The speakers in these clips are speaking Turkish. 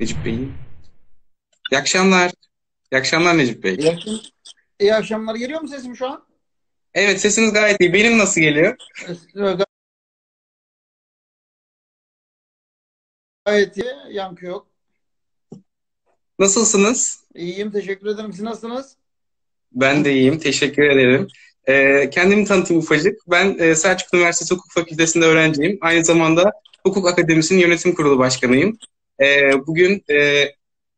Necip Bey. İyi akşamlar. İyi akşamlar Necip Bey. İyi, akşam, iyi akşamlar. Geliyor mu sesim şu an? Evet sesiniz gayet iyi. Benim nasıl geliyor? Gayet iyi. Yankı yok. Nasılsınız? İyiyim. Teşekkür ederim. Siz nasılsınız? Ben de iyiyim. Teşekkür ederim. Ee, kendimi tanıtayım ufacık. Ben e, Selçuk Üniversitesi Hukuk Fakültesi'nde öğrenciyim. Aynı zamanda Hukuk Akademisi'nin yönetim kurulu başkanıyım. Ee, bugün e,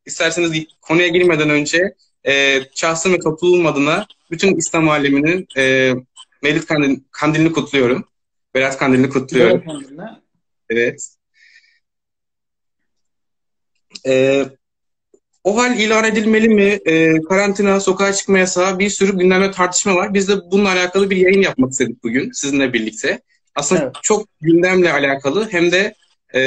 isterseniz konuya girmeden önce e, şahsım ve topluluğum adına bütün İslam aleminin e, Mevlid Kandil, Kandilini kutluyorum. Berat Kandilini kutluyorum. Evet. Ee, o hal ilan edilmeli mi? Ee, karantina, sokağa çıkma yasağı bir sürü gündemde tartışma var. Biz de bununla alakalı bir yayın yapmak istedik bugün sizinle birlikte. Aslında evet. çok gündemle alakalı hem de e,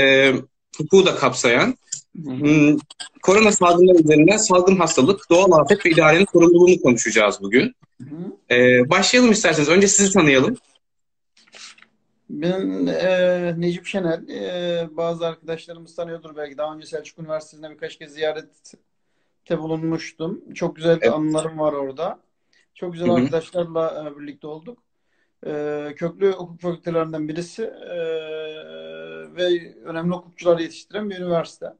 hukuku da kapsayan hmm, korona salgınları üzerinden salgın hastalık, doğal afet ve idarenin sorumluluğunu konuşacağız bugün. Ee, başlayalım isterseniz. Önce sizi tanıyalım. Ben e, Necip Şener. E, bazı arkadaşlarımız tanıyordur belki. Daha önce Selçuk Üniversitesi'nde birkaç kez ziyarette bulunmuştum. Çok güzel evet. anılarım var orada. Çok güzel Hı-hı. arkadaşlarla e, birlikte olduk. E, köklü hukuk fakültelerinden birisi e, ve önemli hukukçular yetiştiren bir üniversite.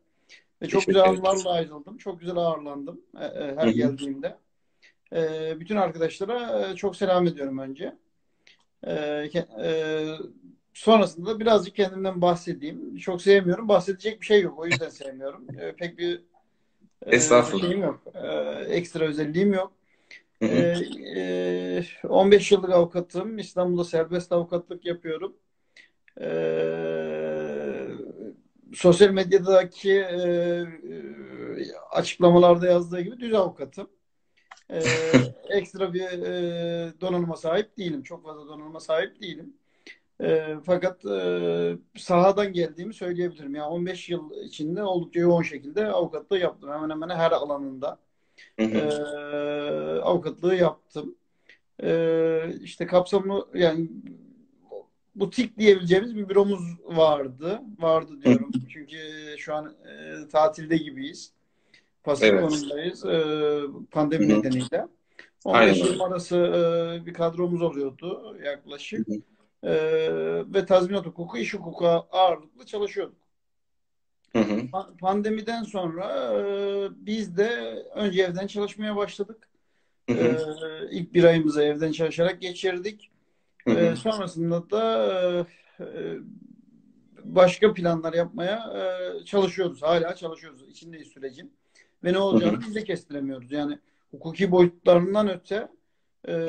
Ve çok güzel anılarla ayrıldım. Çok güzel ağırlandım e, e, her geldiğimde. E, bütün arkadaşlara çok selam ediyorum önce. Sonrasında da birazcık kendimden bahsedeyim. Çok sevmiyorum. Bahsedecek bir şey yok. O yüzden sevmiyorum. Pek bir e, şeyim yok. Ekstra özelliğim yok. Hı hı. E, 15 yıllık avukatım. İstanbul'da serbest avukatlık yapıyorum. E, sosyal medyadaki e, açıklamalarda yazdığı gibi düz avukatım. E, ekstra bir e, donanıma sahip değilim. Çok fazla donanıma sahip değilim. E, fakat e, sahadan geldiğimi söyleyebilirim. Yani 15 yıl içinde oldukça yoğun şekilde avukatlığı yaptım. Hemen hemen her alanında e, avukatlığı yaptım. E, işte kapsamı yani butik diyebileceğimiz bir büromuz vardı. Vardı diyorum. Çünkü şu an e, tatilde gibiyiz. Pasif evet. E, pandemi Hı-hı. nedeniyle. 15 yıl arası e, bir kadromuz oluyordu yaklaşık. E, ve tazminat hukuku, iş hukuku ağırlıklı çalışıyorduk. Hı-hı. Pandemiden sonra e, biz de önce evden çalışmaya başladık. E, ilk bir ayımızı evden çalışarak geçirdik. Hı hı. E, sonrasında da e, başka planlar yapmaya e, çalışıyoruz. Hala çalışıyoruz. İçindeyiz sürecin. Ve ne olacağını biz de kestiremiyoruz. Yani hukuki boyutlarından öte e,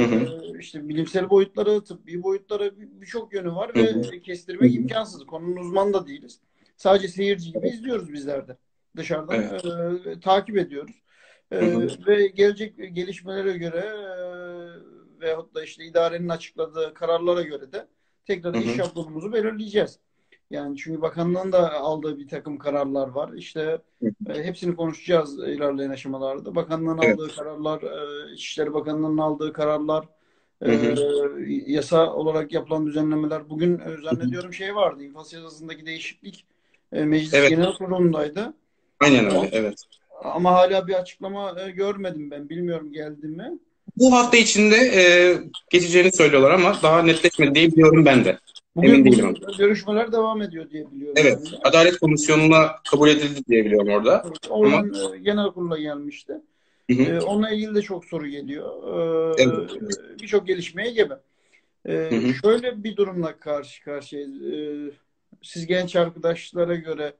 işte bilimsel boyutları, tıbbi boyutları birçok yönü var hı. ve kestirmek imkansız. Konunun uzmanı da değiliz. Sadece seyirci gibi izliyoruz bizler de. Dışarıdan evet. e, takip ediyoruz. E. Ve gelecek gelişmelere göre e, veyahut da işte idarenin açıkladığı kararlara göre de tekrar hı hı. iş şablonumuzu belirleyeceğiz. Yani çünkü bakanlığın da aldığı bir takım kararlar var. İşte e, hepsini konuşacağız ilerleyen aşamalarda. Bakanlığın evet. aldığı kararlar, e, İçişleri Bakanlığı'nın aldığı kararlar, e, yasa olarak yapılan düzenlemeler. Bugün e, zannediyorum şey vardı, infaz yasasındaki değişiklik e, Meclis evet. Genel Kurulu'ndaydı. Aynen öyle, evet. Ama hala bir açıklama e, görmedim ben. Bilmiyorum geldi mi? Bu hafta içinde e, geçeceğini söylüyorlar ama daha netleşmedi diye biliyorum ben de. Bugün, Emin değilim. Görüşmeler devam ediyor diye biliyorum. Evet. Yani. Adalet Komisyonu'na kabul edildi diye biliyorum orada. Evet, oradan ama... genel kurula gelmişti. Hı hı. Ee, onunla ilgili de çok soru geliyor. Ee, evet. Birçok gelişmeye gebe. Ee, hı hı. Şöyle bir durumla karşı karşıyayız. Ee, siz genç arkadaşlara göre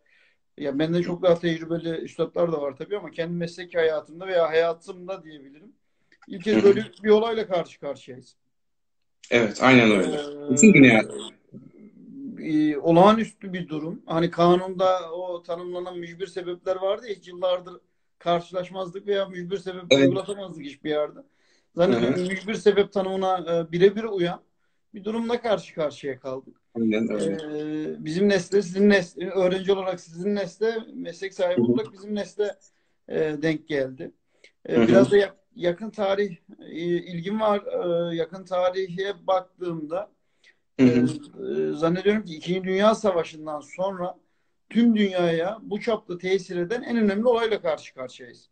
ya benden çok daha tecrübeli üstadlar da var tabii ama kendi meslek hayatımda veya hayatımda diyebilirim. İlk kez böyle bir olayla karşı karşıyayız. Evet, aynen öyle. Ee, Bütün dünya. E, olağanüstü bir durum. Hani kanunda o tanımlanan mücbir sebepler vardı ya hiç yıllardır karşılaşmazdık veya mücbir sebep evet. uygulatamazdık hiçbir yerde. Zannediyorum evet. mücbir sebep tanımına e, birebir uyan bir durumla karşı karşıya kaldık. Aynen öyle. Ee, bizim nesle, sizin nesle, öğrenci olarak sizin nesle, meslek sahibi olarak bizim nesle e, denk geldi. Biraz da yakın tarih e, ilgim var. E, yakın tarihe baktığımda hı hı. E, zannediyorum ki İkinci Dünya Savaşı'ndan sonra tüm dünyaya bu çapta tesir eden en önemli olayla karşı karşıyayız.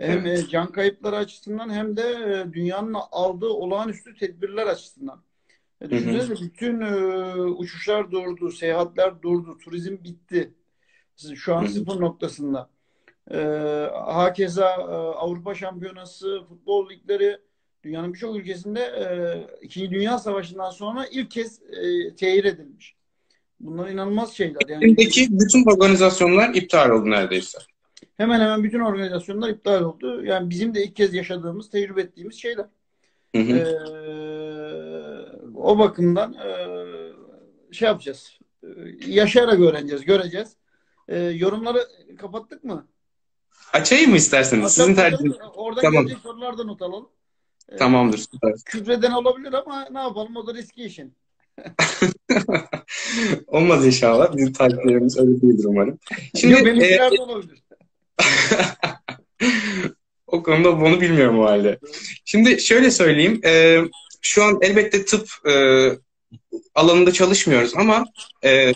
Hem evet. can kayıpları açısından hem de dünyanın aldığı olağanüstü tedbirler açısından. Düşünsenize bütün uçuşlar durdu, seyahatler durdu, turizm bitti. Şu an sıfır noktasında. E, hakeza Avrupa Şampiyonası, futbol ligleri dünyanın birçok ülkesinde e, İkinci Dünya Savaşı'ndan sonra ilk kez e, tehir edilmiş. Bunlar inanılmaz şeyler. Yani Şimdiki bütün organizasyonlar iptal oldu neredeyse. Hemen hemen bütün organizasyonlar iptal oldu. Yani bizim de ilk kez yaşadığımız, tecrübe ettiğimiz şeyler. Hı hı. Ee, o bakımdan e, şey yapacağız. E, yaşayarak öğreneceğiz, göreceğiz. E, yorumları kapattık mı? Açayım mı isterseniz? Sizin tercihiniz. Oradan tamam. gelecek sorulardan not alalım. Tamamdır. Süper. Küfreden olabilir ama ne yapalım o da riski işin. Olmaz inşallah. Bizim takipçilerimiz öyle değildir umarım. Şimdi Yok, benimkiler e, olabilir. o konuda bunu bilmiyorum o halde. Şimdi şöyle söyleyeyim. E, şu an elbette tıp e, alanında çalışmıyoruz ama e,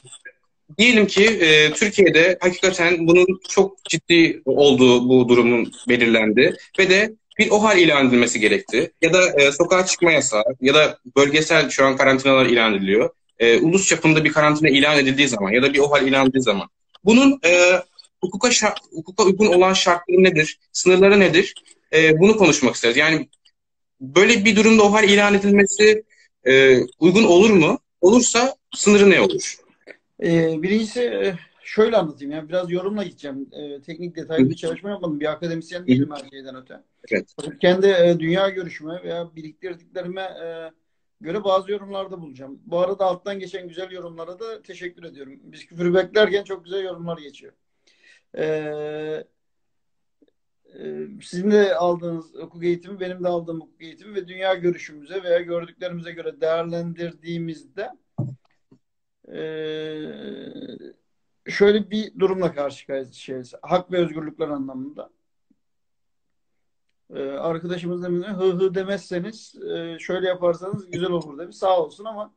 diyelim ki e, Türkiye'de hakikaten bunun çok ciddi olduğu bu durumun belirlendi ve de bir OHAL ilan edilmesi gerekti. Ya da e, sokağa çıkma yasağı ya da bölgesel şu an karantinalar ilan ediliyor. E, ulus çapında bir karantina ilan edildiği zaman ya da bir OHAL ilan edildiği zaman bunun e, hukuka, şart, hukuka uygun olan şartları nedir, sınırları nedir? E, bunu konuşmak isteriz. Yani böyle bir durumda OHAL ilan edilmesi e, uygun olur mu? Olursa sınırı ne olur? E, birincisi e, şöyle anlatayım. Yani biraz yorumla gideceğim. E, teknik detaylı bir çalışma yapmadım. Bir akademisyen değilim her şeyden öte. Evet. Kendi e, dünya görüşüme veya biriktirdiklerime e, göre bazı yorumlarda bulacağım. Bu arada alttan geçen güzel yorumlara da teşekkür ediyorum. Biz küfür beklerken çok güzel yorumlar geçiyor. Ee, e, sizin de aldığınız hukuk eğitimi, benim de aldığım hukuk eğitimi ve dünya görüşümüze veya gördüklerimize göre değerlendirdiğimizde e, şöyle bir durumla karşı karşıyayız. Hak ve özgürlükler anlamında. Ee, arkadaşımız demiş hı hı demezseniz e, şöyle yaparsanız güzel olur demiş. Sağ olsun ama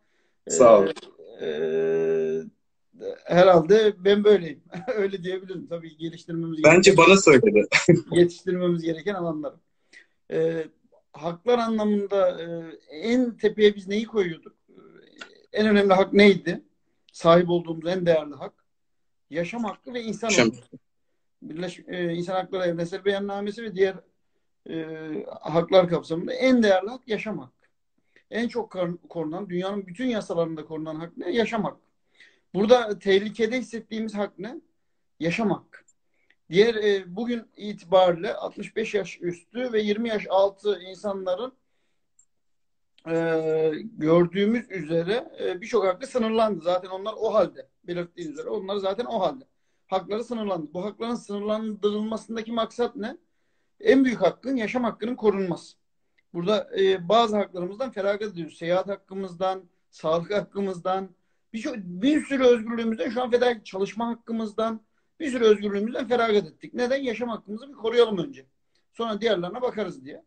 e, Sağ olun. E, herhalde ben böyleyim. Öyle diyebilirim. Tabii geliştirmemiz Bence gereken, bana söyledi. yetiştirmemiz gereken alanlar. E, haklar anlamında e, en tepeye biz neyi koyuyorduk? En önemli hak neydi? Sahip olduğumuz en değerli hak yaşam hakkı ve insan hakkı. Birleş, e, İnsan Hakları Evrensel Beyannamesi ve diğer e, haklar kapsamında en değerli hak yaşam hakkı. En çok korunan, dünyanın bütün yasalarında korunan hak ne? Yaşam hakkı. Burada tehlikede hissettiğimiz hak ne? Yaşam hakkı. Diğer e, bugün itibariyle 65 yaş üstü ve 20 yaş altı insanların e, gördüğümüz üzere e, birçok hakkı sınırlandı. Zaten onlar o halde belirttiğiniz üzere onlar zaten o halde. Hakları sınırlandı. Bu hakların sınırlandırılmasındaki maksat ne? En büyük hakkın yaşam hakkının korunması. Burada e, bazı haklarımızdan feragat ediyoruz. Seyahat hakkımızdan, sağlık hakkımızdan, bir, bir sürü özgürlüğümüzden şu an feda çalışma hakkımızdan, bir sürü özgürlüğümüzden feragat ettik. Neden? Yaşam hakkımızı bir koruyalım önce. Sonra diğerlerine bakarız diye.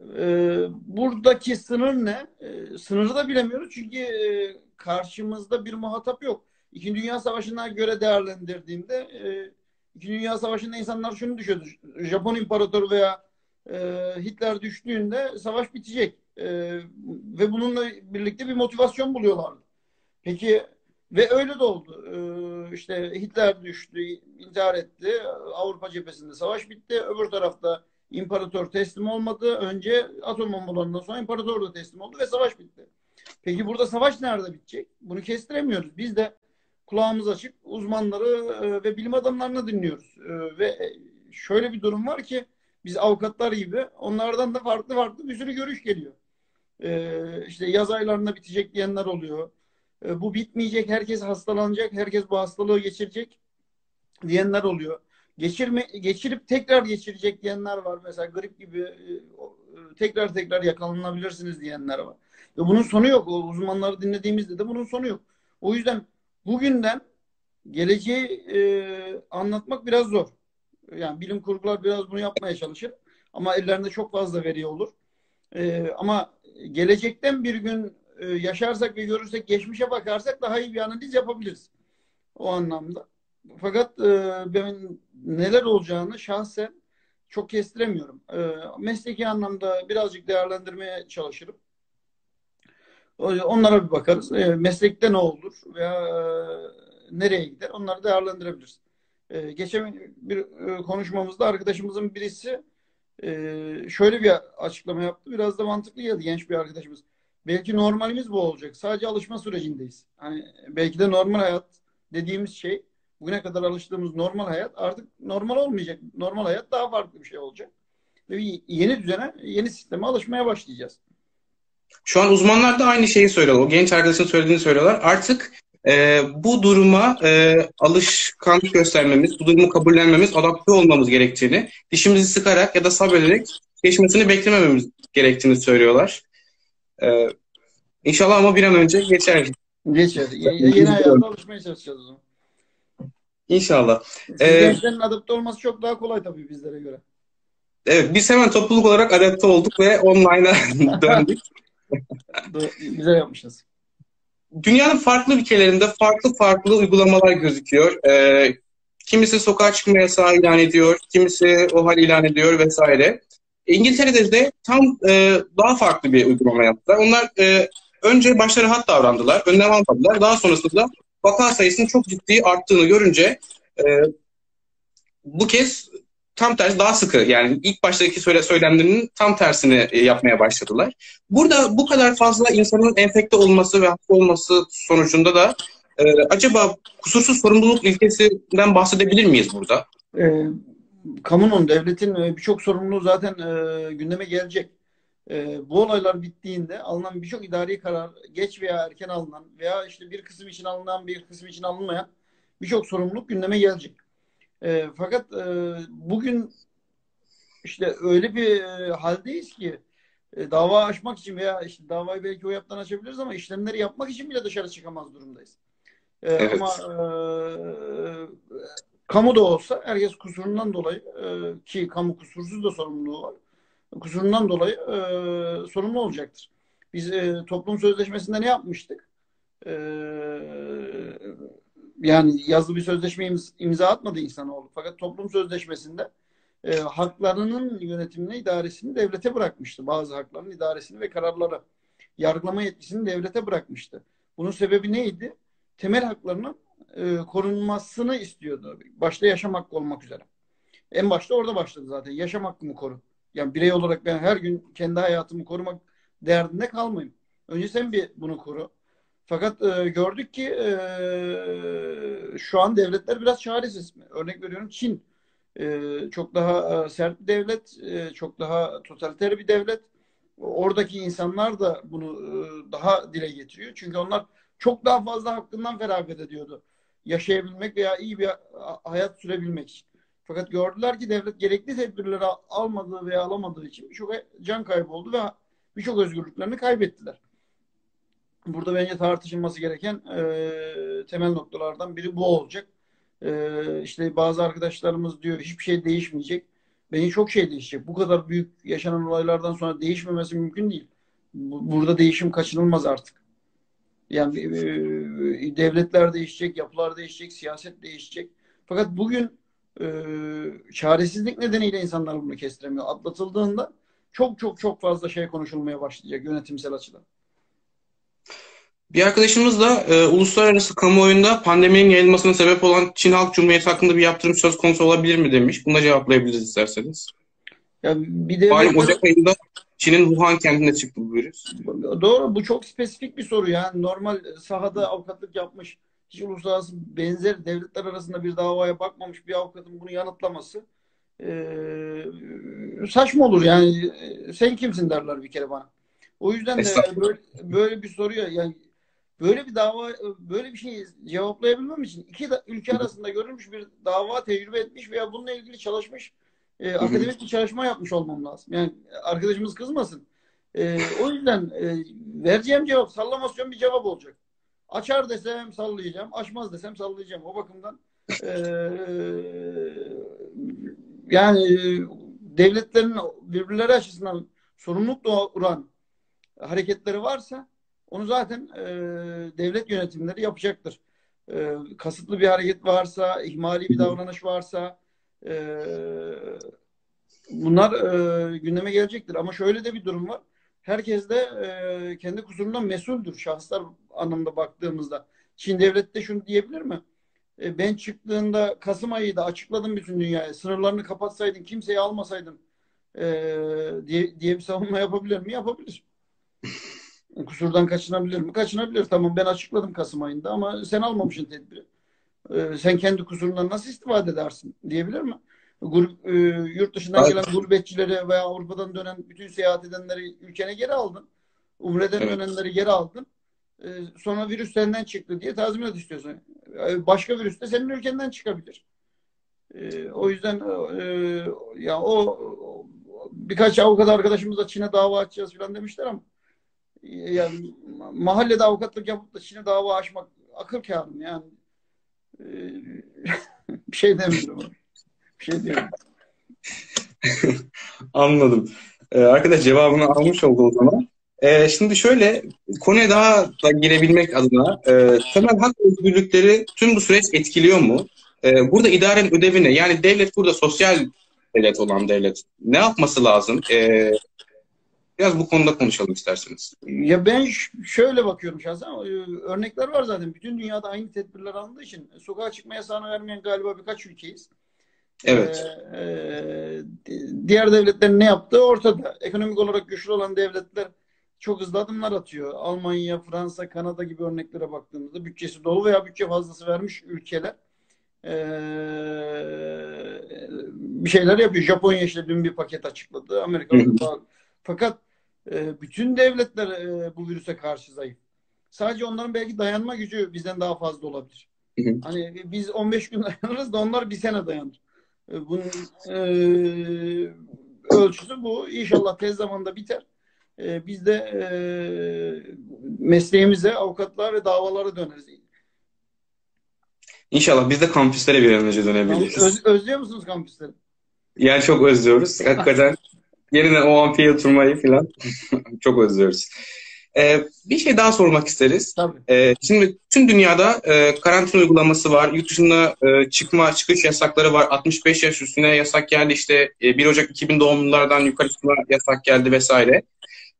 Ee, buradaki sınır ne? Ee, sınırı da bilemiyoruz çünkü e, karşımızda bir muhatap yok. İkinci Dünya Savaşı'na göre değerlendirdiğimde e, İkinci Dünya Savaşı'nda insanlar şunu düşünüyordu. Japon İmparatoru veya e, Hitler düştüğünde savaş bitecek. E, ve bununla birlikte bir motivasyon buluyorlardı. Peki ve öyle de oldu. E, işte Hitler düştü, intihar etti. Avrupa cephesinde savaş bitti. Öbür tarafta imparator teslim olmadı. Önce atom bombalarından sonra imparator da teslim oldu ve savaş bitti. Peki burada savaş nerede bitecek? Bunu kestiremiyoruz. Biz de kulağımız açık uzmanları e, ve bilim adamlarını dinliyoruz. E, ve e, şöyle bir durum var ki biz avukatlar gibi onlardan da farklı farklı bir sürü görüş geliyor. İşte yaz aylarında bitecek diyenler oluyor. Bu bitmeyecek, herkes hastalanacak, herkes bu hastalığı geçirecek diyenler oluyor. Geçirme, geçirip tekrar geçirecek diyenler var. Mesela grip gibi tekrar tekrar yakalanabilirsiniz diyenler var. Ve bunun sonu yok. O uzmanları dinlediğimizde de bunun sonu yok. O yüzden bugünden geleceği e, anlatmak biraz zor. Yani bilim kurgular biraz bunu yapmaya çalışır. Ama ellerinde çok fazla veri olur. E, ama gelecekten bir gün e, yaşarsak ve görürsek, geçmişe bakarsak daha iyi bir analiz yapabiliriz. o anlamda. Fakat e, ben neler olacağını şahsen çok kestiremiyorum. E, mesleki anlamda birazcık değerlendirmeye çalışırım. Onlara bir bakarız. E, meslekte ne olur veya e, nereye gider onları değerlendirebiliriz. E, geçen bir e, konuşmamızda arkadaşımızın birisi e, şöyle bir açıklama yaptı. Biraz da mantıklı geldi genç bir arkadaşımız. Belki normalimiz bu olacak. Sadece alışma sürecindeyiz. Hani belki de normal hayat dediğimiz şey bugüne kadar alıştığımız normal hayat artık normal olmayacak. Normal hayat daha farklı bir şey olacak. Ve yeni düzene, yeni sisteme alışmaya başlayacağız. Şu an uzmanlar da aynı şeyi söylüyorlar. O genç arkadaşın söylediğini söylüyorlar. Artık e, bu duruma e, alışkanlık göstermemiz, bu durumu kabullenmemiz, adapte olmamız gerektiğini, dişimizi sıkarak ya da sabrederek geçmesini beklemememiz gerektiğini söylüyorlar. E, inşallah ama bir an önce geçer. Geçer. Yeni, yeni hayata alışmaya çalışacağız o zaman. İnşallah. Ee, gençlerin adapte olması çok daha kolay tabii bizlere göre. Evet, biz hemen topluluk olarak adapte olduk ve online'a döndük. Güzel yapmışız. Dünyanın farklı ülkelerinde farklı farklı uygulamalar gözüküyor. Ee, kimisi sokağa çıkma yasağı ilan ediyor, kimisi o hal ilan ediyor vesaire. İngiltere'de de tam e, daha farklı bir uygulama yaptılar. Onlar e, önce başta rahat davrandılar, önlem almadılar. Daha sonrasında vaka sayısının çok ciddi arttığını görünce e, bu kez tam tersi daha sıkı yani ilk baştaki söyle söylemlerinin tam tersini e, yapmaya başladılar. Burada bu kadar fazla insanın enfekte olması ve hasta olması sonucunda da e, acaba kusursuz sorumluluk ilkesinden bahsedebilir miyiz burada? E, kamunun, devletin e, birçok sorumluluğu zaten e, gündeme gelecek. E, bu olaylar bittiğinde alınan birçok idari karar geç veya erken alınan veya işte bir kısım için alınan bir kısım için alınmayan birçok sorumluluk gündeme gelecek. E, fakat e, bugün işte öyle bir e, haldeyiz ki e, dava açmak için veya işte davayı belki o yaptan açabiliriz ama işlemleri yapmak için bile dışarı çıkamaz durumdayız. E, evet. Ama e, kamu da olsa herkes kusurundan dolayı e, ki kamu kusursuz da sorumluluğu var. Kusurundan dolayı e, sorumlu olacaktır. Biz e, toplum sözleşmesinde ne yapmıştık? E, yani yazılı bir sözleşme imza atmadı insanoğlu. Fakat toplum sözleşmesinde e, haklarının yönetimini, idaresini devlete bırakmıştı. Bazı hakların idaresini ve kararları, yargılama yetkisini devlete bırakmıştı. Bunun sebebi neydi? Temel haklarının e, korunmasını istiyordu. Başta yaşam hakkı olmak üzere. En başta orada başladı zaten. Yaşam hakkımı koru. Yani birey olarak ben her gün kendi hayatımı korumak derdinde kalmayayım. Önce sen bir bunu koru. Fakat e, gördük ki e, şu an devletler biraz çaresiz. Örnek veriyorum Çin. E, çok daha e, sert bir devlet, e, çok daha totaliter bir devlet. Oradaki insanlar da bunu e, daha dile getiriyor. Çünkü onlar çok daha fazla hakkından feragat ediyordu. Yaşayabilmek veya iyi bir hayat sürebilmek için. Fakat gördüler ki devlet gerekli tedbirleri almadığı veya alamadığı için birçok can kaybı oldu ve birçok özgürlüklerini kaybettiler. Burada bence tartışılması gereken e, temel noktalardan biri bu olacak. E, işte bazı arkadaşlarımız diyor hiçbir şey değişmeyecek. Bence çok şey değişecek. Bu kadar büyük yaşanan olaylardan sonra değişmemesi mümkün değil. Burada değişim kaçınılmaz artık. Yani e, devletler değişecek, yapılar değişecek, siyaset değişecek. Fakat bugün e, çaresizlik nedeniyle insanlar bunu kestiremiyor. Atlatıldığında çok çok çok fazla şey konuşulmaya başlayacak yönetimsel açıdan. Bir arkadaşımız da e, uluslararası kamuoyunda pandeminin yayılmasına sebep olan Çin Halk Cumhuriyeti hakkında bir yaptırım söz konusu olabilir mi demiş. Buna cevaplayabiliriz isterseniz. Ya bir de Malum Ocak ayında Çin'in Wuhan kentinde çıktı bu virüs. Doğru. Bu çok spesifik bir soru. Yani normal sahada avukatlık yapmış, hiç uluslararası benzer devletler arasında bir davaya bakmamış bir avukatın bunu yanıtlaması e, saçma olur. Yani sen kimsin derler bir kere bana. O yüzden de böyle, böyle bir soruya yani böyle bir dava böyle bir şeyi cevaplayabilmem için iki da, ülke arasında görülmüş bir dava tecrübe etmiş veya bununla ilgili çalışmış e, akademik bir çalışma yapmış olmam lazım. Yani arkadaşımız kızmasın. E, o yüzden e, vereceğim cevap sallamasyon bir cevap olacak. Açar desem sallayacağım, açmaz desem sallayacağım. O bakımdan e, yani devletlerin birbirleri açısından sorumluluk doğuran hareketleri varsa onu zaten e, devlet yönetimleri yapacaktır. e, kasıtlı bir hareket varsa, ihmali bir davranış varsa e, bunlar e, gündeme gelecektir. Ama şöyle de bir durum var. Herkes de e, kendi kusurundan mesuldür şahıslar anlamda baktığımızda. Çin devleti de şunu diyebilir mi? E, ben çıktığında Kasım ayıydı açıkladım bütün dünyaya. Sınırlarını kapatsaydın, kimseyi almasaydın e, diye, diye bir savunma yapabilir mi? Yapabilir. Kusurdan kaçınabilir mi? Kaçınabilir. Tamam ben açıkladım Kasım ayında ama sen almamışsın tedbiri. E, sen kendi kusurundan nasıl istifade edersin diyebilir mi? Grup, e, yurt dışından evet. gelen gurbetçileri veya Avrupa'dan dönen bütün seyahat edenleri ülkene geri aldın. Umre'den evet. dönenleri geri aldın. E, sonra virüs senden çıktı diye tazminat istiyorsun. E, başka virüs de senin ülkenden çıkabilir. E, o yüzden e, ya o birkaç avukat arkadaşımız da Çin'e dava açacağız falan demişler ama yani mahallede avukatlık yapıp da Çin'e dava açmak akıl kârı yani. E, bir şey demiyorum. Şey diyorum. Anladım. Ee, arkadaş cevabını almış oldu o zaman. Ee, şimdi şöyle konuya daha da girebilmek adına e, temel hak özgürlükleri tüm bu süreç etkiliyor mu? E, burada idarenin ödevi ne? Yani devlet burada sosyal devlet olan devlet ne yapması lazım? E, biraz bu konuda konuşalım isterseniz. Ya ben şöyle bakıyorum şahsen. E, örnekler var zaten. Bütün dünyada aynı tedbirler alındığı için sokağa çıkma yasağını vermeyen galiba birkaç ülkeyiz. Evet. Ee, e, diğer devletlerin ne yaptığı ortada. Ekonomik olarak güçlü olan devletler çok hızlı adımlar atıyor. Almanya, Fransa, Kanada gibi örneklere baktığımızda bütçesi dolu veya bütçe fazlası vermiş ülkeler ee, bir şeyler yapıyor. Japonya işte dün bir paket açıkladı. Amerika fakat e, bütün devletler e, bu virüse karşı zayıf. Sadece onların belki dayanma gücü bizden daha fazla olabilir. Hani biz 15 gün dayanırız da onlar bir sene dayanır. E, bunun e, ölçüsü bu. İnşallah tez zamanda biter. E, biz de e, mesleğimize, avukatlığa ve davalara döneriz. İnşallah biz de kampüslere bir an önce dönebiliriz. Öz, özlüyor musunuz kampüsleri? Yani çok özlüyoruz. Hakikaten yeniden o amfiye oturmayı falan çok özlüyoruz. Ee, bir şey daha sormak isteriz. Tabii. Ee, şimdi tüm dünyada e, karantina uygulaması var. Yurt dışında e, çıkma, çıkış yasakları var. 65 yaş üstüne yasak geldi. İşte e, 1 Ocak 2000 doğumlulardan yukarı çıkma yasak geldi vesaire.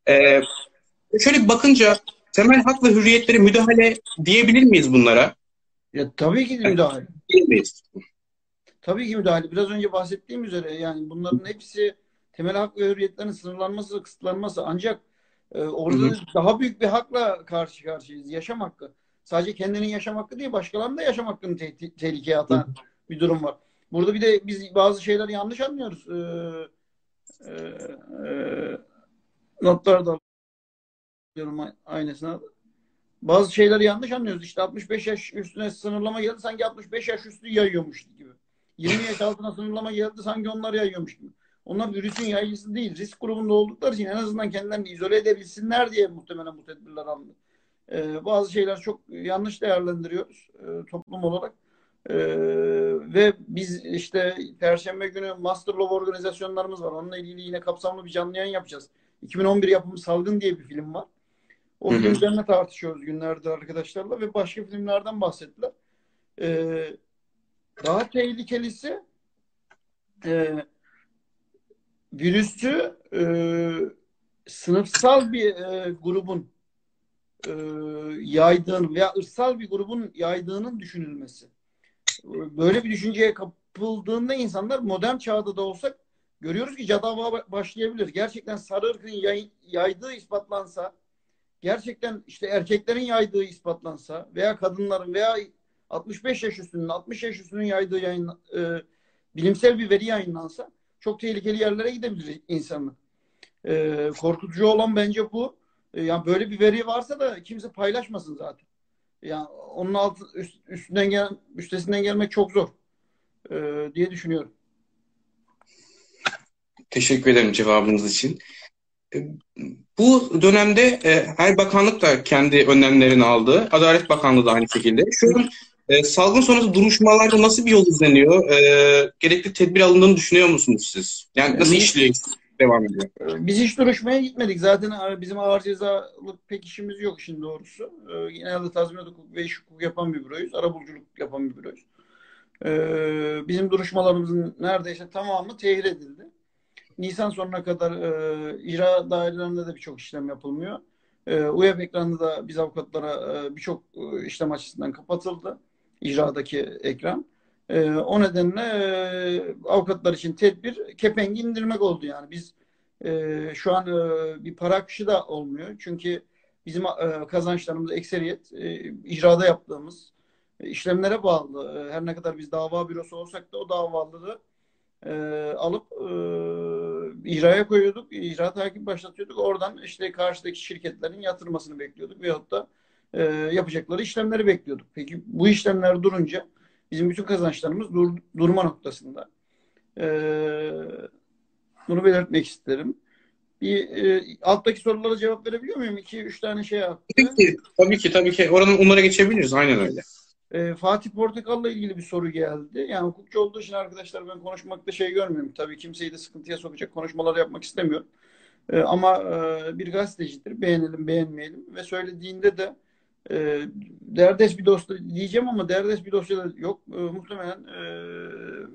Ee, şöyle bakınca temel hak ve hürriyetleri müdahale diyebilir miyiz bunlara? Ya tabii ki müdahale. Diyemeyiz. Tabii ki müdahale. Biraz önce bahsettiğim üzere yani bunların hepsi temel hak ve hürriyetlerin sınırlanması, kısıtlanması ancak e, orada hı hı. daha büyük bir hakla karşı karşıyayız. Yaşam hakkı. Sadece kendinin yaşam hakkı değil, başkalarının da yaşam hakkını te- te- tehlikeye atan hı. bir durum var. Burada bir de biz bazı şeyleri yanlış anlıyoruz. Ee, e, e, notlar da alıyorum aynısına. Bazı şeyleri yanlış anlıyoruz. İşte 65 yaş üstüne sınırlama geldi sanki 65 yaş üstü yayıyormuş gibi. 20 yaş altına sınırlama geldi sanki onlar yayıyormuş gibi. Onlar virüsün yayıcısı değil. Risk grubunda oldukları için en azından kendilerini izole edebilsinler diye muhtemelen bu tedbirler alındı. Ee, bazı şeyler çok yanlış değerlendiriyoruz e, toplum olarak. Ee, ve biz işte Perşembe günü Master Love organizasyonlarımız var. Onunla ilgili yine kapsamlı bir canlı yayın yapacağız. 2011 yapımı Salgın diye bir film var. O film üzerine tartışıyoruz günlerde arkadaşlarla ve başka filmlerden bahsettiler. Ee, daha tehlikelisi e, virüsü e, sınıfsal bir e, grubun e, yaydığını veya ırsal bir grubun yaydığının düşünülmesi. Böyle bir düşünceye kapıldığında insanlar modern çağda da olsak görüyoruz ki cadava başlayabilir. Gerçekten sarı ırkın yay, yaydığı ispatlansa, gerçekten işte erkeklerin yaydığı ispatlansa veya kadınların veya 65 yaş üstünün, 60 yaş üstünün yaydığı yayın, e, bilimsel bir veri yayınlansa çok tehlikeli yerlere gidebilir insanlar. E, korkutucu olan bence bu. E, yani böyle bir veri varsa da kimse paylaşmasın zaten. Yani onun altı, üst, üstünden gel, üstesinden gelmek çok zor e, diye düşünüyorum. Teşekkür ederim cevabınız için. Bu dönemde e, her bakanlık da kendi önlemlerini aldı. Adalet Bakanlığı da aynı şekilde. Şu an e, salgın sonrası duruşmalarda nasıl bir yol izleniyor? E, gerekli tedbir alındığını düşünüyor musunuz siz? Yani nasıl işliyor? devam ediyor. Ee, biz hiç duruşmaya gitmedik. Zaten e, bizim ağır cezalık pek işimiz yok işin doğrusu. Ee, genelde tazminat hukuk ve iş hukuk yapan bir büroyuz. Arabuluculuk yapan bir büroyuz. Ee, bizim duruşmalarımızın neredeyse tamamı tehir edildi. Nisan sonuna kadar e, icra dairelerinde de birçok işlem yapılmıyor. E, UEB ekranında da biz avukatlara e, birçok e, işlem açısından kapatıldı. İcradaki ekran. E, o nedenle e, avukatlar için tedbir kepengi indirmek oldu yani. Biz e, şu an e, bir para akışı da olmuyor. Çünkü bizim e, kazançlarımız ekseriyet e, icrada yaptığımız işlemlere bağlı. E, her ne kadar biz dava bürosu olsak da o davaları e, alıp e, icraya koyuyorduk. İcra takip başlatıyorduk. Oradan işte karşıdaki şirketlerin yatırmasını bekliyorduk. Veyahut da e, yapacakları işlemleri bekliyorduk. Peki bu işlemler durunca bizim bütün kazançlarımız dur, durma noktasında. E, bunu belirtmek isterim. Bir e, alttaki sorulara cevap verebiliyor muyum? İki, üç tane şey yaptı. Tabii ki, tabii ki, tabii ki. Oradan onlara geçebiliriz. Aynen öyle. E, Fatih Portakal'la ilgili bir soru geldi. Yani hukukçu olduğu için arkadaşlar ben konuşmakta şey görmüyorum. Tabii kimseyi de sıkıntıya sokacak konuşmalar yapmak istemiyorum. E, ama e, bir gazetecidir. Beğenelim, beğenmeyelim. Ve söylediğinde de e, derdest bir dosya diyeceğim ama derdest bir dosya da yok. E, muhtemelen e,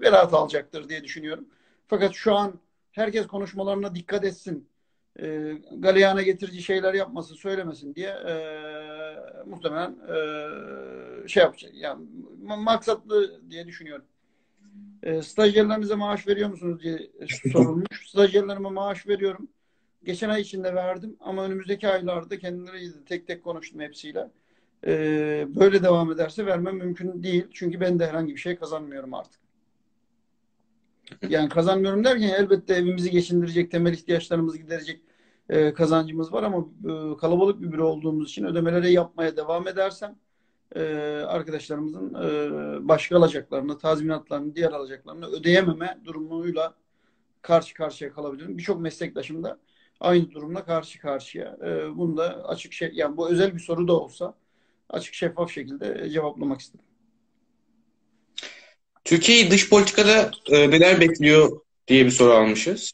verahat alacaktır diye düşünüyorum. Fakat şu an herkes konuşmalarına dikkat etsin. E, galeyana getirici şeyler yapmasın, söylemesin diye e, muhtemelen e, şey yapacak. Yani maksatlı diye düşünüyorum. E, stajyerlerinize maaş veriyor musunuz diye sorulmuş. Stajyerlerime maaş veriyorum. Geçen ay içinde verdim ama önümüzdeki aylarda kendileriyle tek tek konuştum hepsiyle. E, böyle devam ederse vermem mümkün değil. Çünkü ben de herhangi bir şey kazanmıyorum artık. Yani kazanmıyorum derken elbette evimizi geçindirecek, temel ihtiyaçlarımızı giderecek e, kazancımız var ama e, kalabalık bir büro olduğumuz için ödemeleri yapmaya devam edersem e, arkadaşlarımızın e, başka alacaklarını, tazminatlarını, diğer alacaklarını ödeyememe durumuyla karşı karşıya kalabilirim. Birçok meslektaşım da aynı durumla karşı karşıya. E, bunu da açık şey, yani bu özel bir soru da olsa açık şeffaf şekilde cevaplamak istedim. Türkiye'yi dış politikada e, neler bekliyor diye bir soru almışız.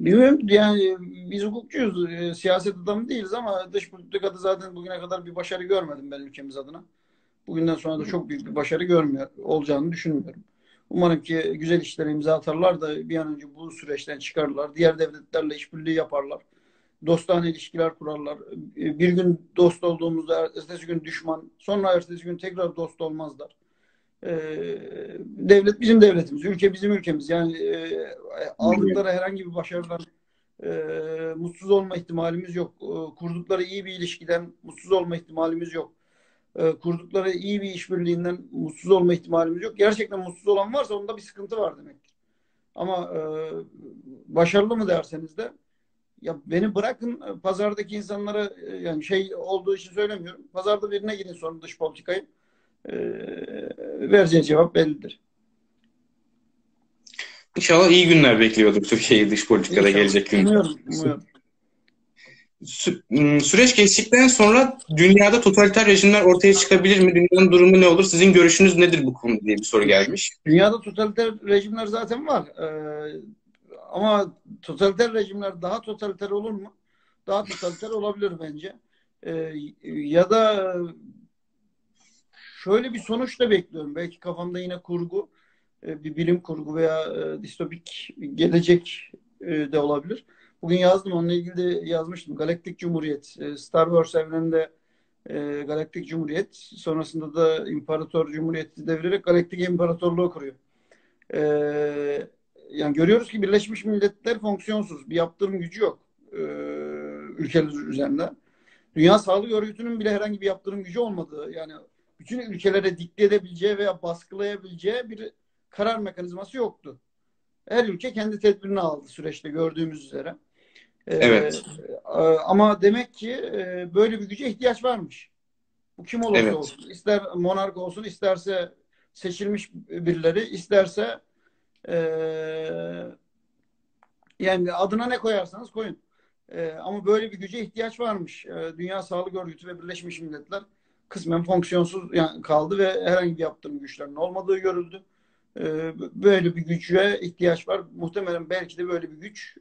Bilmiyorum yani biz hukukçuyuz, e, siyaset adamı değiliz ama dış politikada zaten bugüne kadar bir başarı görmedim ben ülkemiz adına. Bugünden sonra da çok büyük bir başarı görmüyor olacağını düşünmüyorum. Umarım ki güzel işlere imza atarlar da bir an önce bu süreçten çıkarlar. Diğer devletlerle işbirliği yaparlar. Dostane ilişkiler kurarlar. E, bir gün dost olduğumuzda ertesi gün düşman, sonra ertesi gün tekrar dost olmazlar. Ee, devlet bizim devletimiz, ülke bizim ülkemiz. Yani e, aldıkları herhangi bir başarıdan e, mutsuz olma ihtimalimiz yok. E, kurdukları iyi bir ilişkiden mutsuz olma ihtimalimiz yok. E, kurdukları iyi bir işbirliğinden mutsuz olma ihtimalimiz yok. Gerçekten mutsuz olan varsa onda bir sıkıntı var demektir. Ama e, başarılı mı derseniz de ya beni bırakın pazardaki insanlara e, yani şey olduğu için söylemiyorum. Pazarda birine gidin sonra dış politikayı e, vereceği cevap bellidir. İnşallah iyi günler bekliyordur Türkiye'yi dış politikada İnşallah. gelecek gün. Umuyorum, umuyorum. Sü- süreç geçtikten sonra dünyada totaliter rejimler ortaya çıkabilir mi? Dünyanın durumu ne olur? Sizin görüşünüz nedir bu konuda diye bir soru gelmiş. Dünyada totaliter rejimler zaten var. Ee, ama totaliter rejimler daha totaliter olur mu? Daha totaliter olabilir bence. Ee, ya da şöyle bir sonuç da bekliyorum. Belki kafamda yine kurgu, e, bir bilim kurgu veya e, distopik gelecek e, de olabilir. Bugün yazdım, onunla ilgili de yazmıştım. Galaktik Cumhuriyet, Star Wars evreninde Galaktik Cumhuriyet, sonrasında da İmparator Cumhuriyeti devirerek Galaktik İmparatorluğu kuruyor. Yani görüyoruz ki Birleşmiş Milletler fonksiyonsuz, bir yaptırım gücü yok ülkeler üzerinde. Dünya Sağlık Örgütü'nün bile herhangi bir yaptırım gücü olmadığı, yani bütün ülkelere dikte edebileceği veya baskılayabileceği bir karar mekanizması yoktu. Her ülke kendi tedbirini aldı süreçte gördüğümüz üzere. Ee, evet. Ee, ama demek ki e, böyle bir güce ihtiyaç varmış. Bu kim olursa evet. olsun. İster monark olsun, isterse seçilmiş birileri, isterse e, yani adına ne koyarsanız koyun. E, ama böyle bir güce ihtiyaç varmış. E, Dünya Sağlık Örgütü ve Birleşmiş Milletler kısmen fonksiyonsuz kaldı ve herhangi bir yaptırım güçlerinin olmadığı görüldü. Ee, böyle bir güce ihtiyaç var. Muhtemelen belki de böyle bir güç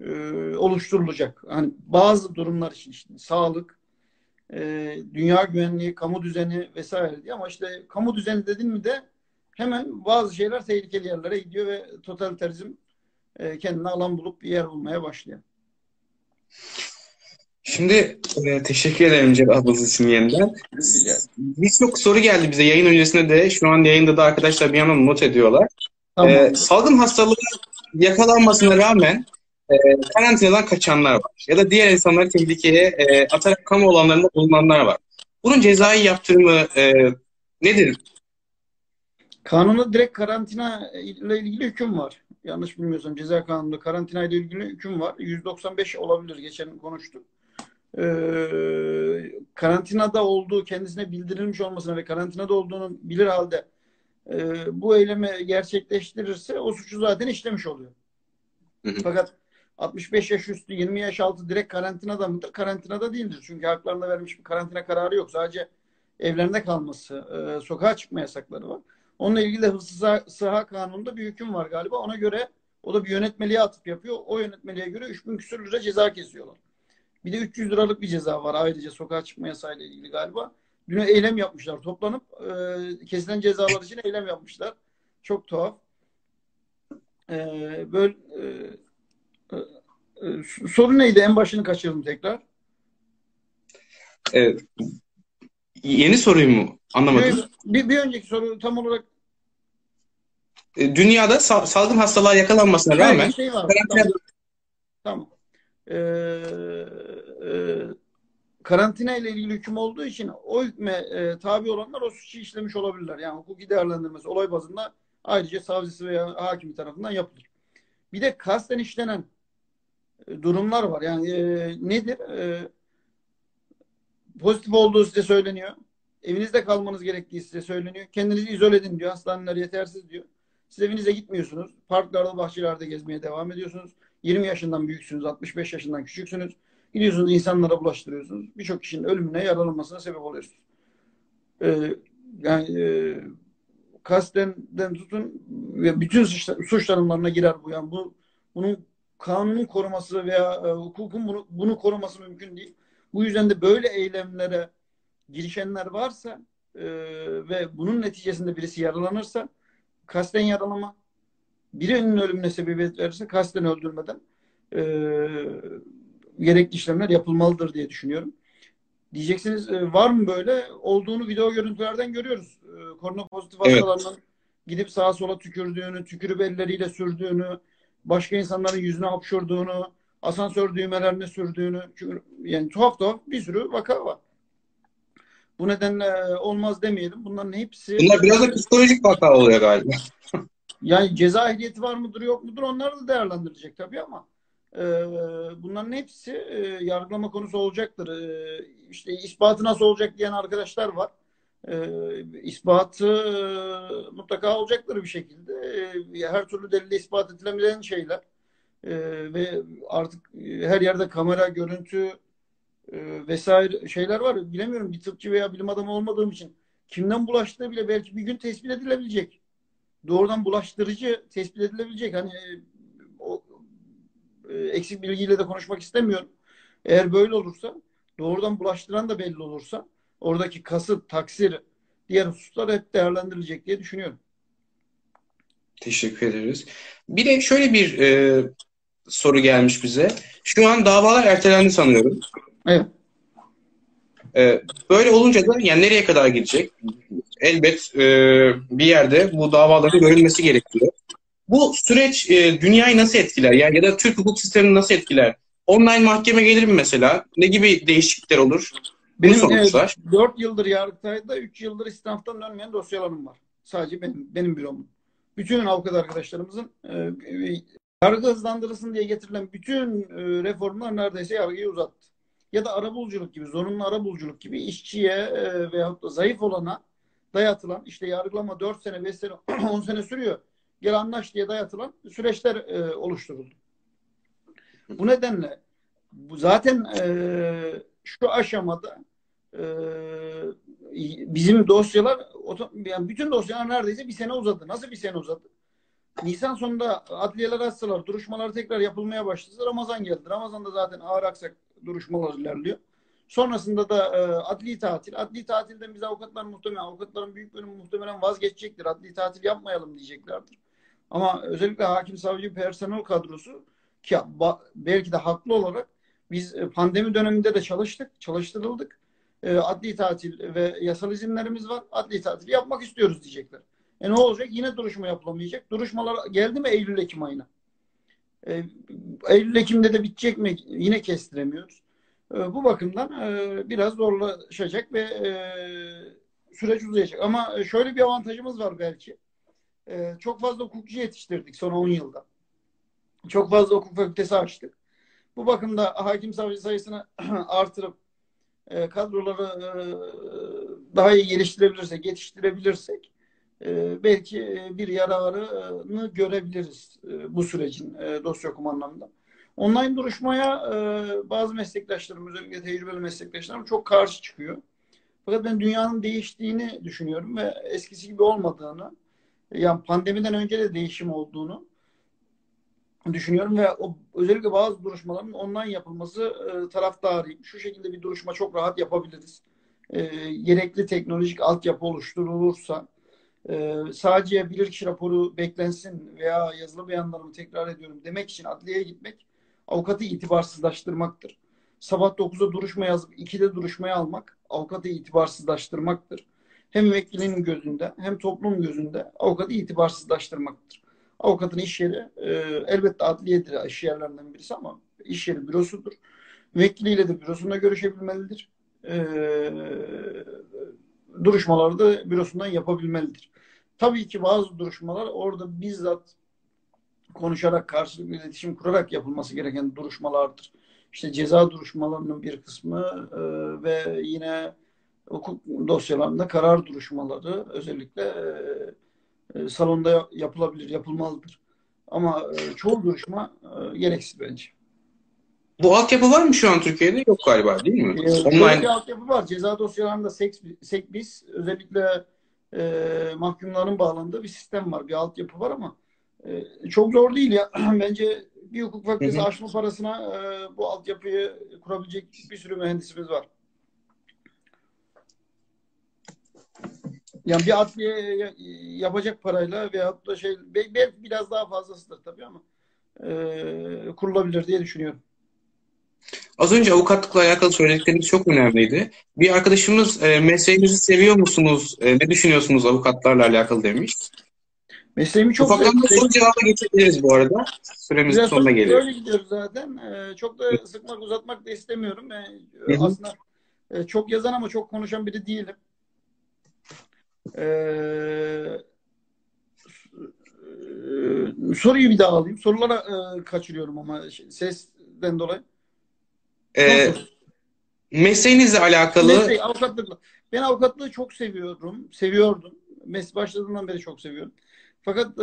e, oluşturulacak. Hani bazı durumlar için işte, sağlık, e, dünya güvenliği, kamu düzeni vesaire diye ama işte kamu düzeni dedin mi de hemen bazı şeyler tehlikeli yerlere gidiyor ve totalitarizm e, kendine alan bulup bir yer bulmaya başlıyor. Şimdi e, teşekkür ederim cevabınız için yeniden. Birçok soru geldi bize yayın öncesinde de. Şu an yayında da arkadaşlar bir yandan not ediyorlar. Tamam. E, salgın hastalığı yakalanmasına rağmen e, karantinadan kaçanlar var. Ya da diğer insanları tehlikeye e, atarak kamu alanlarında bulunanlar var. Bunun cezai yaptırımı e, nedir? Kanunda direkt karantina ile ilgili hüküm var. Yanlış bilmiyorsam ceza kanununda karantina ile ilgili hüküm var. 195 olabilir. Geçen konuştuk. Ee, karantinada olduğu kendisine bildirilmiş olmasına ve karantinada olduğunu bilir halde e, bu eylemi gerçekleştirirse o suçu zaten işlemiş oluyor. Fakat 65 yaş üstü 20 yaş altı direkt karantinada mıdır? Karantinada değildir. Çünkü haklarında vermiş bir karantina kararı yok. Sadece evlerinde kalması, e, sokağa çıkma yasakları var. Onunla ilgili de hıfzı sıha kanununda bir hüküm var galiba. Ona göre o da bir yönetmeliğe atıp yapıyor. O yönetmeliğe göre 3000 küsür lira ceza kesiyorlar. Bir de 300 liralık bir ceza var ayrıca sokağa çıkma yasayla ilgili galiba. Dün eylem yapmışlar. Toplanıp e, kesilen cezalar için eylem yapmışlar. Çok tuhaf. E, böyle e, e, e, soru neydi? En başını kaçırdım tekrar. Evet. Yeni soruyu mu? Anlamadım. Bir, bir önceki soru tam olarak e, dünyada salgın hastalığa yakalanmasına rağmen şey var. Tamam. tamam. Ee, e, karantina ile ilgili hüküm olduğu için o hükme e, tabi olanlar o suçu işlemiş olabilirler. Yani hukuki değerlendirmesi olay bazında ayrıca savcısı veya hakimi tarafından yapılır. Bir de kasten işlenen e, durumlar var. Yani e, nedir? E, pozitif olduğu size söyleniyor. Evinizde kalmanız gerektiği size söyleniyor. Kendinizi izole edin diyor. Hastaneler yetersiz diyor. Siz evinize gitmiyorsunuz. Parklarda, bahçelerde gezmeye devam ediyorsunuz. 20 yaşından büyüksünüz, 65 yaşından küçüksünüz. Gidiyorsunuz insanlara bulaştırıyorsunuz. Birçok kişinin ölümüne, yaralanmasına sebep oluyorsunuz. Ee, yani e, kastenden tutun ve bütün suç, suç tanımlarına girer bu. Yani bu bunun kanunun koruması veya e, hukukun bunu, bunu koruması mümkün değil. Bu yüzden de böyle eylemlere girişenler varsa e, ve bunun neticesinde birisi yaralanırsa kasten yaralama birinin ölümüne sebebiyet verirse kasten öldürmeden e, gerekli işlemler yapılmalıdır diye düşünüyorum. Diyeceksiniz e, var mı böyle? Olduğunu video görüntülerden görüyoruz. E, korona pozitif hastalarının evet. gidip sağa sola tükürdüğünü, tükürüp elleriyle sürdüğünü, başka insanların yüzüne hapşurduğunu, asansör düğmelerine sürdüğünü, çünkü yani tuhaf tuhaf bir sürü vaka var. Bu nedenle e, olmaz demeyelim. Bunların hepsi... Bunlar biraz da psikolojik vaka oluyor galiba. yani ceza ehliyeti var mıdır yok mudur onları da değerlendirecek tabii ama e, bunların hepsi e, yargılama konusu olacaktır. E, işte ispatı nasıl olacak diyen arkadaşlar var. E, ispatı e, mutlaka olacaktır bir şekilde. E, her türlü delille ispat edilemeyen şeyler. E, ve artık her yerde kamera, görüntü, e, vesaire şeyler var. Bilemiyorum bir tıpçı veya bilim adamı olmadığım için kimden bulaştığı bile belki bir gün tespit edilebilecek. Doğrudan bulaştırıcı tespit edilebilecek. Hani e, o e, eksik bilgiyle de konuşmak istemiyorum. Eğer böyle olursa doğrudan bulaştıran da belli olursa oradaki kasıt, taksir, diğer hususlar hep değerlendirilecek diye düşünüyorum. Teşekkür ederiz. Bir de şöyle bir e, soru gelmiş bize. Şu an davalar ertelendi sanıyorum. Evet. Ee, böyle olunca da yani nereye kadar gidecek? Elbet e, bir yerde bu davaların görülmesi gerekiyor. Bu süreç e, dünyayı nasıl etkiler? Yani ya da Türk hukuk sistemini nasıl etkiler? Online mahkeme gelir mi mesela? Ne gibi değişiklikler olur? Benim e, 4 yıldır Yargıtay'da, 3 yıldır İstanbul'dan dönmeyen dosyalarım var. Sadece benim, benim büromun. Bütün avukat arkadaşlarımızın e, yargı hızlandırılsın diye getirilen bütün e, reformlar neredeyse yargıyı uzattı ya da arabuluculuk gibi, zorunlu arabuluculuk gibi işçiye e, veyahut da zayıf olana dayatılan, işte yargılama 4 sene, 5 sene, 10 sene sürüyor. Gel anlaş diye dayatılan süreçler e, oluşturuldu. Bu nedenle bu zaten e, şu aşamada e, bizim dosyalar yani bütün dosyalar neredeyse bir sene uzadı. Nasıl bir sene uzadı? Nisan sonunda adliyeler açsalar, duruşmalar tekrar yapılmaya başladı. Ramazan geldi. Ramazan'da zaten ağır aksak duruşmalar ilerliyor. Sonrasında da e, adli tatil. Adli tatilden biz avukatlar muhtemelen, avukatların büyük bölümü muhtemelen vazgeçecektir. Adli tatil yapmayalım diyeceklerdir. Ama özellikle hakim savcı personel kadrosu ki belki de haklı olarak biz e, pandemi döneminde de çalıştık, çalıştırıldık. E, adli tatil ve yasal izinlerimiz var. Adli tatil yapmak istiyoruz diyecekler. E ne olacak? Yine duruşma yapılamayacak. Duruşmalar geldi mi Eylül-Ekim ayına? E, Eylül-Ekim'de de bitecek mi? Yine kestiremiyoruz. E, bu bakımdan e, biraz zorlaşacak ve e, süreç uzayacak. Ama şöyle bir avantajımız var belki. E, çok fazla hukukçu yetiştirdik son 10 yılda. Çok fazla hukuk fakültesi açtık. Bu bakımda hakim savcı sayısını artırıp e, kadroları e, daha iyi geliştirebilirsek, yetiştirebilirsek e, belki e, bir yararını görebiliriz e, bu sürecin e, dosya okuma anlamında. Online duruşmaya e, bazı meslektaşlarım, özellikle tecrübeli meslektaşlarım çok karşı çıkıyor. Fakat ben dünyanın değiştiğini düşünüyorum ve eskisi gibi olmadığını, yani pandemiden önce de değişim olduğunu düşünüyorum ve o, özellikle bazı duruşmaların online yapılması e, taraftarıyım. Şu şekilde bir duruşma çok rahat yapabiliriz. E, gerekli teknolojik altyapı oluşturulursa e, sadece bilirkişi raporu beklensin veya yazılı beyanlarımı tekrar ediyorum demek için adliyeye gitmek avukatı itibarsızlaştırmaktır. Sabah 9'da duruşma yazıp 2'de duruşmaya almak avukatı itibarsızlaştırmaktır. Hem müvekkilinin gözünde hem toplum gözünde avukatı itibarsızlaştırmaktır. Avukatın iş yeri e, elbette adliyedir iş yerlerinden birisi ama iş yeri bürosudur. Müvekkiliyle de bürosunda görüşebilmelidir. E, duruşmaları da bürosundan yapabilmelidir. Tabii ki bazı duruşmalar orada bizzat konuşarak, karşılıklı iletişim kurarak yapılması gereken duruşmalardır. İşte ceza duruşmalarının bir kısmı e, ve yine hukuk dosyalarında karar duruşmaları özellikle e, e, salonda yapılabilir, yapılmalıdır. Ama e, çoğu duruşma e, gereksiz bence. Bu altyapı var mı şu an Türkiye'de? Yok galiba değil mi? Ee, Online. Altyapı var. Ceza dosyalarında seks, sekbis özellikle e, mahkumların bağlandığı bir sistem var. Bir altyapı var ama e, çok zor değil ya. Bence bir hukuk fakültesi açma parasına e, bu altyapıyı kurabilecek bir sürü mühendisimiz var. Yani bir adliye yapacak parayla veyahut da şey belki biraz daha fazlasıdır tabii ama e, kurulabilir diye düşünüyorum. Az önce avukatlıkla alakalı söyledikleriniz çok önemliydi. Bir arkadaşımız e, mesleğinizi seviyor musunuz, e, ne düşünüyorsunuz avukatlarla alakalı demiş. Mesleğimi çok Ufaktan da soru cevaba geçebiliriz bu arada. Süremizin Biraz sonuna geliyoruz. Böyle gidiyoruz zaten. Ee, çok da sıkmak uzatmak da istemiyorum. Ee, aslında e, çok yazan ama çok konuşan biri değilim. Ee, e, soruyu bir daha alayım. Sorulara e, kaçırıyorum ama şey, sesten dolayı. Ee, mesleğinizle alakalı. Mesleği, avukatlıkla. Ben avukatlığı çok seviyorum. Seviyordum. Mes başladığımdan beri çok seviyorum. Fakat e,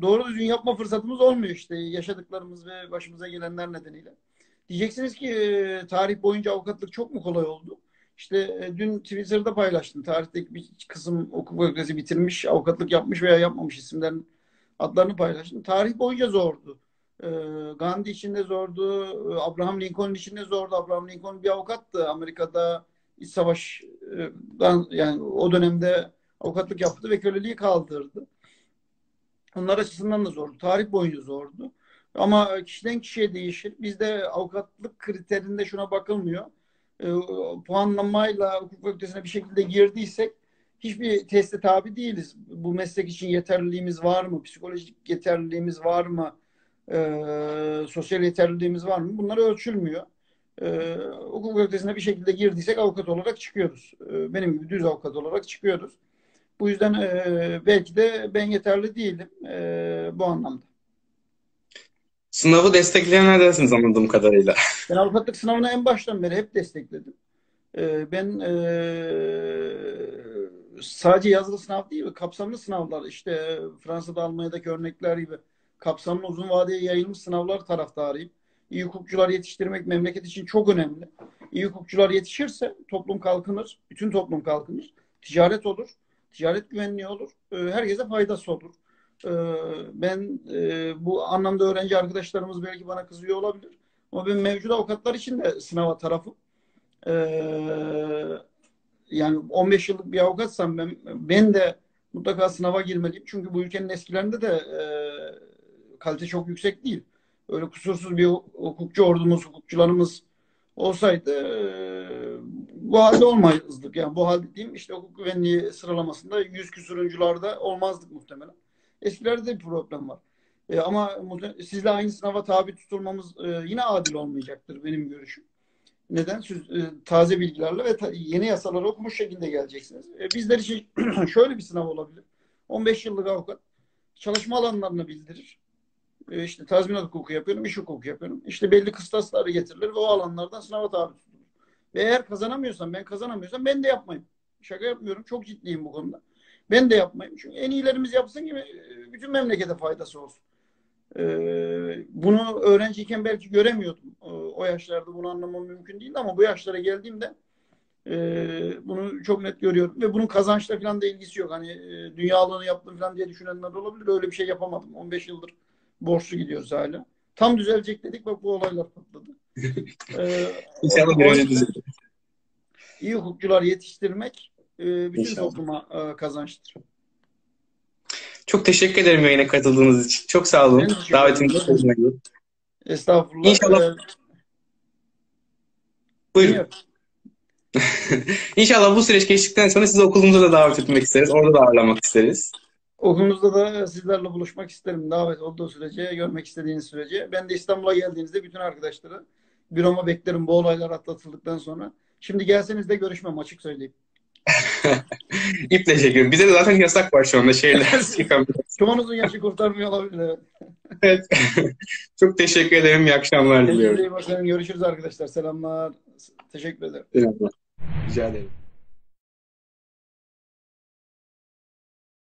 doğru düzgün yapma fırsatımız olmuyor işte yaşadıklarımız ve başımıza gelenler nedeniyle. Diyeceksiniz ki e, tarih boyunca avukatlık çok mu kolay oldu? İşte e, dün Twitter'da paylaştım. Tarihteki bir kısım hukuk fakültesi bitirmiş, avukatlık yapmış veya yapmamış isimlerin adlarını paylaştım. Tarih boyunca zordu. E, Gandhi için de zordu. E, Abraham Lincoln için de zordu. Abraham Lincoln bir avukattı. Amerika'da iç savaştan yani o dönemde avukatlık yaptı ve köleliği kaldırdı. Onlar açısından da zordu. Tarih boyunca zordu. Ama kişiden kişiye değişir. Bizde avukatlık kriterinde şuna bakılmıyor. E, puanlamayla hukuk fakültesine bir şekilde girdiysek hiçbir teste tabi değiliz. Bu meslek için yeterliliğimiz var mı? Psikolojik yeterliliğimiz var mı? E, sosyal yeterliliğimiz var mı? Bunlar ölçülmüyor. E, hukuk fakültesine bir şekilde girdiysek avukat olarak çıkıyoruz. E, benim gibi düz avukat olarak çıkıyoruz. Bu yüzden e, belki de ben yeterli değilim e, bu anlamda. Sınavı destekleyenlerdensiniz anladığım kadarıyla. Ben avukatlık sınavını en baştan beri hep destekledim. E, ben e, sadece yazılı sınav değil, kapsamlı sınavlar işte Fransa'da Almanya'daki örnekler gibi kapsamlı uzun vadeye yayılmış sınavlar taraftarıyım. İyi hukukçular yetiştirmek memleket için çok önemli. İyi hukukçular yetişirse toplum kalkınır, bütün toplum kalkınır. Ticaret olur ticaret güvenliği olur. E, herkese faydası olur. Ee, ben e, bu anlamda öğrenci arkadaşlarımız belki bana kızıyor olabilir. Ama ben mevcut avukatlar için de sınava tarafım. Yani 15 yıllık bir avukatsam ben, ben de mutlaka sınava girmeliyim. Çünkü bu ülkenin eskilerinde de e, kalite çok yüksek değil. Öyle kusursuz bir hukukçu ordumuz, hukukçularımız olsaydı bu halde olmazdık. Yani bu halde diyeyim işte hukuk güvenliği sıralamasında yüz küsuruncularda olmazdık muhtemelen. Eskilerde de bir problem var. E, ama sizle aynı sınava tabi tutulmamız e, yine adil olmayacaktır benim görüşüm. Neden? Siz e, taze bilgilerle ve ta, yeni yasaları okumuş şekilde geleceksiniz. E, bizler için şöyle bir sınav olabilir. 15 yıllık avukat çalışma alanlarını bildirir. E, işte tazminat hukuku yapıyorum, iş hukuku yapıyorum. İşte belli kıstasları getirilir ve o alanlardan sınava tabi tutulur. Ve eğer kazanamıyorsam, ben kazanamıyorsam ben de yapmayayım. Şaka yapmıyorum. Çok ciddiyim bu konuda. Ben de yapmayayım. Çünkü en iyilerimiz yapsın gibi e, bütün memlekete faydası olsun. Ee, bunu öğrenciyken belki göremiyordum. Ee, o yaşlarda bunu anlamam mümkün değildi ama bu yaşlara geldiğimde e, bunu çok net görüyorum. Ve bunun kazançla falan da ilgisi yok. Hani e, dünyalığını yaptım falan diye düşünenler olabilir. Öyle bir şey yapamadım. 15 yıldır borçlu gidiyoruz hala. Tam düzelecek dedik bak bu olaylar patladı. Ee, İnşallah bir önce düzelir. İyi hukukçular yetiştirmek e, bütün İnşallah. topluma e, kazançtır. Çok teşekkür ederim yayına katıldığınız için. Çok sağ olun. Ederim. kırmayın. Estağfurullah. İnşallah. Ee, Buyurun. İnşallah bu süreç geçtikten sonra sizi okulumuza da davet etmek isteriz. Orada da ağırlamak isteriz. Okulumuzda da sizlerle buluşmak isterim. Davet olduğu sürece, görmek istediğiniz sürece. Ben de İstanbul'a geldiğinizde bütün arkadaşları büroma beklerim bu olaylar atlatıldıktan sonra. Şimdi gelseniz de görüşmem açık söyleyeyim. İple çekiyorum. Bize de zaten yasak var şu anda çıkamıyoruz. Çoğunuzun yaşı kurtarmıyor olabilir. evet. Çok teşekkür ederim. İyi akşamlar diliyorum. Görüşürüz arkadaşlar. Selamlar. Teşekkür ederim. Rica ederim.